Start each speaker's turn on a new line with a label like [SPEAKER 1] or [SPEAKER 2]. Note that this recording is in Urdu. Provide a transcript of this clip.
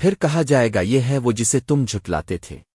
[SPEAKER 1] پھر کہا جائے گا یہ ہے وہ جسے تم جھٹلاتے تھے۔